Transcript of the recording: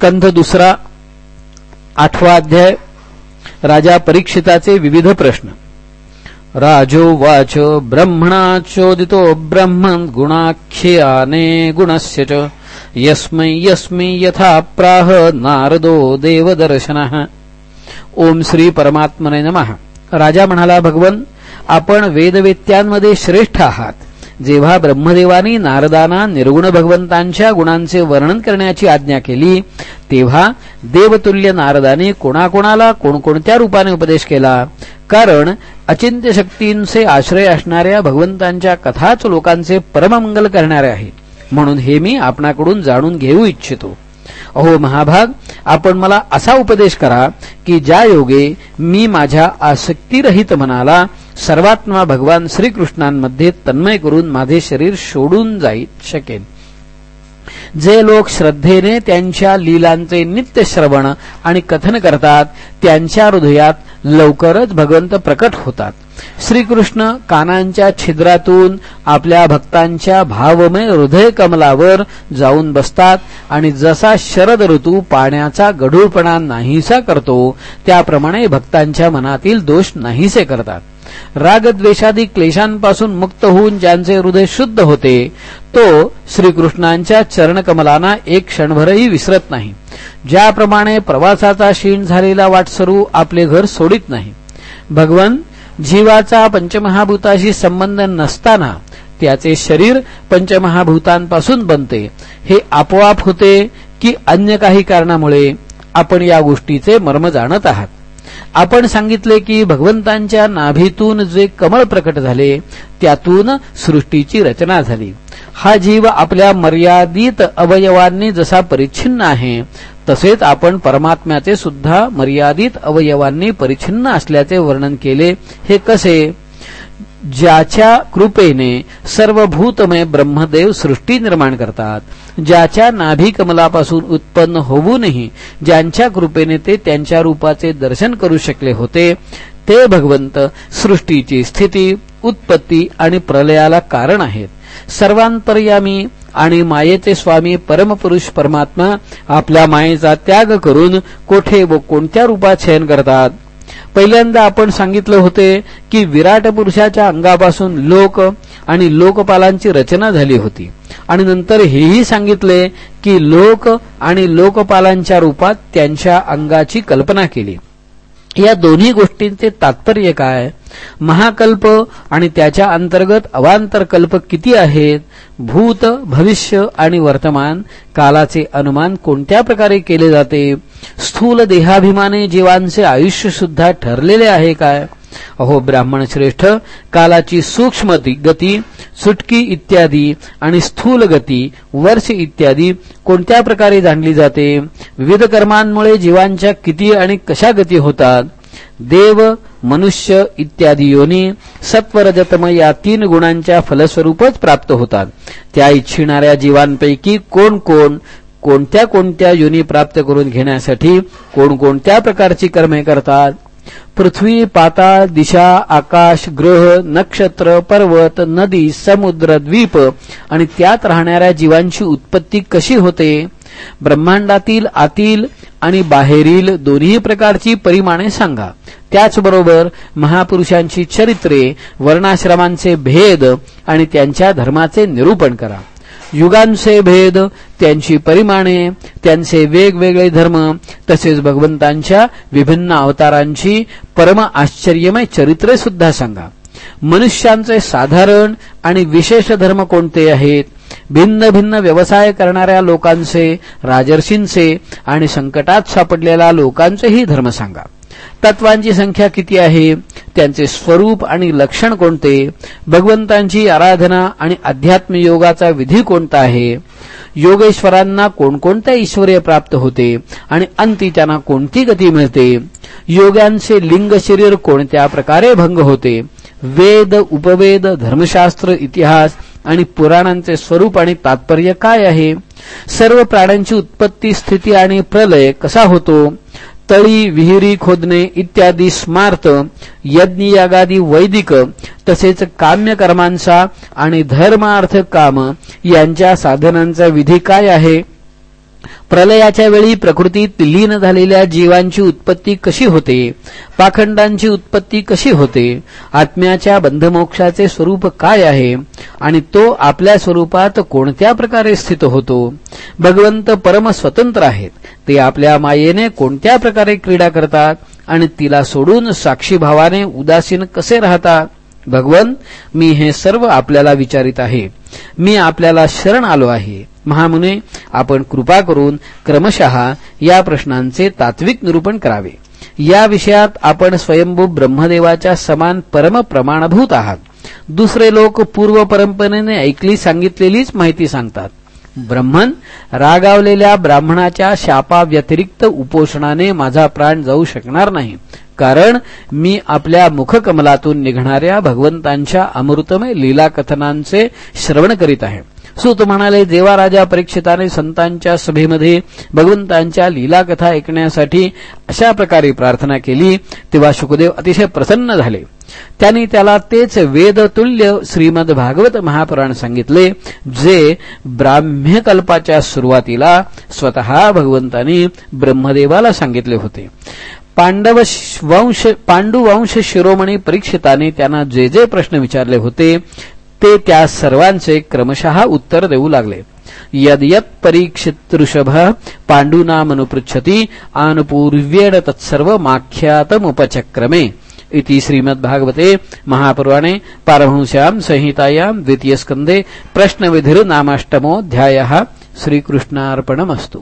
स्कंध दुसरा आठवा अध्याय राजा परीक्षिताचे विविध प्रश्न. राजोवाच ब्रह्मणाचोदितो ब्रह्म गुणाख्याने गुणस्य च यस्मै यस्मै यथा प्राह नारदो देवदर्शनः. ओम श्री परमात्मने नमः. राजा म्हणाला भगवन आपण वेदवेत्यांमध्ये श्रेष्ठ आहात. जेव्हा ब्रह्मदेवानी नारदाना निर्गुण भगवंतांच्या गुणांचे वर्णन करण्याची आज्ञा केली तेव्हा देवतुल्य नारदाने कोणाकोणाला कोणकोणत्या रूपाने उपदेश केला? कारण अचिंत्य शक्तींचे आश्रय असणाऱ्या भगवंतांच्या कथाच लोकांचे परममंगल करणारे आहे. म्हणून हे मी आपणाकडून जाणून घेऊ इच्छितो. अहो महाभाग आपण मला असा उपदेश करा की ज्या योगे मी माझ्या आसक्तीरहित मनाला सर्वात्मा भगवान श्रीकृष्णांमध्ये तन्मय करून माझे शरीर सोडून जाई शकेन. जे लोक श्रद्धेने त्यांच्या लीलांचे नित्य श्रवण आणि कथन करतात त्यांच्या हृदयात लवकरच भगवंत प्रकट होतात. श्रीकृष्ण कानांच्या छिद्रातून आपल्या भक्तांच्या भावमय हृदय कमलावर जाऊन बसतात आणि जसा शरद ऋतू पाण्याचा गढूळपणा नाहीसा करतो त्याप्रमाणे भक्तांच्या मनातील दोष नाहीसे करतात. रागद्वेषादी क्लेशांपासून मुक्त होऊन ज्यांचे हृदय शुद्ध होते तो श्रीकृष्णांच्या चरणकमलांना एक क्षणभरही विसरत नाही. ज्याप्रमाणे प्रवासाचा क्षीण झालेला वाटसरू आपले घर सोडित नाही. भगवान जीवाचा पंचमहाभूताशी संबंध नसताना त्याचे शरीर पंचमहाभूतांपासून बनते. हे आपोआप होते की अन्य काही कारणामुळे आपण या गोष्टीचे मर्म जाणत आहात. आपण सांगितले की भगवंतांच्या नाभीतून जे कमळ प्रकट झाले त्यातून सृष्टीची रचना झाली. हा जीव आपल्या मर्यादित अवयवांनी जसा परिच्छिन्न आहे तसेच आपण परमात्म्याचे सुद्धा मर्यादित अवयवांनी परिच्छिन्न असल्याचे वर्णन केले. हे कसे? ज्याच्या कृपेने सर्व भूतमय ब्रह्मदेव सृष्टी निर्माण करतात. ज्याच्या नाभी कमलापासून उत्पन्न होऊनही ज्यांच्या कृपेने ते त्यांच्या रूपाचे दर्शन करू शकले होते ते भगवंत सृष्टीची स्थिती उत्पत्ती आणि प्रलयाला कारण आहेत. सर्वांतर्यामी आणि मायेचे स्वामी परमपुरुष परमात्मा आपल्या मायेचा त्याग करून कोठे व कोणत्या रूपात शयन करतात? पहिल्यांदा आपण सांगितलं होते की विराट पुरुषाच्या अंगापासून लोक आणि लोकपालांची रचना झाली होती. आणि नंतर हेही सांगितले की लोक आणि लोकपालांच्या रूपात त्यांच्या अंगाची कल्पना केली. या दोन्ही गोष्टींचे तात्पर्य काय? महाकल्प आणि त्याच्या अंतर्गत अवांतर कल्प किती आहेत? भूत भविष्य आणि वर्तमान कालाचे अनुमान कोणत्या प्रकारे केले जाते? स्थूल देहाभिमाने जीवांचे आयुष्य सुद्धा ठरलेले आहे काय? अहो ब्राह्मण श्रेष्ठ कालाची सूक्ष्म गती सुटकी इत्यादी आणि स्थूल गती वर्ष इत्यादी कोणत्या प्रकारे जाणली जाते? विविध कर्मांमुळे जीवांच्या किती आणि कशा गती होतात? देव मनुष्य इत्यादी योनी सत्वरजतम या तीन गुणांच्या फलस्वरूपच प्राप्त होतात. त्या इच्छिणाऱ्या जीवांपैकी कोण कोण कोणत्या कोणत्या योनी प्राप्त करून घेण्यासाठी कोणकोणत्या प्रकारची कर्मे करतात? पृथ्वी पाताळ दिशा आकाश ग्रह नक्षत्र पर्वत नदी समुद्र द्वीप आणि त्यात राहणाऱ्या जीवांची उत्पत्ती कशी होते? ब्रह्मांडातील आतील आणि बाहेरील दोन्ही प्रकारची परिमाणे सांगा. त्याचबरोबर महापुरुषांची चरित्रे वर्णाश्रमांचे भेद आणि त्यांच्या धर्माचे निरूपण करा. युगांचे भेद त्यांची परिमाणे त्यांचे वेगवेगळे धर्म तसेच भगवंतांच्या विभिन्न अवतारांची परम आश्चर्यमय चरित्रे सुद्धा सांगा. मनुष्यांचे साधारण आणि विशेष धर्म कोणते आहेत? भिन्न भिन्न व्यवसाय करणाऱ्या लोकांचे राजर्षींचे आणि संकटात सापडलेल्या लोकांचेही धर्म सांगा. तत्वांची संख्या किती आहे? त्यांचे स्वरूप आणि लक्षण कोणते? भगवंतांची आराधना आणि अध्यात्म योगाचा विधी कोणता आहे? योगेश्वरांना कोणकोणत्या ईश्वर्य प्राप्त होते? आणि अंती त्यांना कोणती गती मिळते? योगांचे लिंग शरीर कोणत्या प्रकारे भंग होते? वेद उपवेद धर्मशास्त्र इतिहास आणि पुराणांचे स्वरूप आणि तात्पर्य काय आहे? सर्व प्राण्यांची उत्पत्ती स्थिती आणि प्रलय कसा होतो? तळी विहिरी खोदणे इत्यादी स्मार्त यज्ञयागादी वैदिक तसेच काम्यकर्मांचा आणि धर्मार्थ काम यांच्या साधनांचा विधी काय आहे? प्रलयाच्या वेळी प्रकृतीत लीन झालेल्या जीवांची उत्पत्ती कशी होते? पाखंडांची उत्पत्ती कशी होते? आत्म्याच्या बंधमोक्षाचे स्वरूप काय आहे? आणि तो आपल्या स्वरूपात कोणत्या प्रकारे स्थित होतो? भगवंत परम स्वतंत्र आहेत. ते आपल्या मायेने कोणत्या प्रकारे क्रीडा करतात? आणि तिला सोडून साक्षीभावाने उदासीन कसे राहतात? भगवन मी हे सर्व आपल्याला विचारित आहे. मी आपल्याला शरण आलो आहे. महामुने आपण कृपा करून क्रमशः या प्रश्नांचे तात्विक निरूपण करावे. या विषयात आपण स्वयंभू ब्रह्मदेवाच्या समान परम प्रमाणभूत आहात. दुसरे लोक पूर्व परंपरेने ऐकली सांगितलेलीच माहिती सांगतात. ब्रह्मन रागावलेल्या ब्राह्मणाच्या शापाव्यतिरिक्त उपोषणाने माझा प्राण जाऊ शकणार नाही. कारण मी आपल्या मुखकमलातून निघणाऱ्या भगवंतांच्या अमृतमय लीला कथनांचे श्रवण करीत आहे. सुत म्हणाले देवाराजा परीक्षिताने संतांच्या सभेमध्ये भगवंतांच्या लीला कथा ऐकण्यासाठी अशा प्रकारे प्रार्थना केली तेव्हा शुकदेव अतिशय प्रसन्न झाले. त्यांनी त्याला तेच वेदतुल्य श्रीमद भागवत महापुराण सांगितले जे ब्राह्म्यकल्पाच्या सुरुवातीला स्वतः भगवंतांनी ब्रह्मदेवाला सांगितले होते. पांडव वंश पांडुवंश शिरोमणी परीक्षिताने त्यांना जे जे प्रश्न विचारले होते ते त्या सर्वांचे क्रमशः उत्तर देऊ लागले. यदयत परीक्षित ऋषभ पांडुनामनुपृच्छती आनुपूर्व्येण तत्सर्व माख्यातमुपचक्रमे इति श्रीमद्भागवते महापुराणे पारमहंस्यां संहितायां द्वितीयस्कन्धे प्रश्नविधिर्नामाष्टमोऽध्यायः श्रीकृष्णार्पणमस्तु.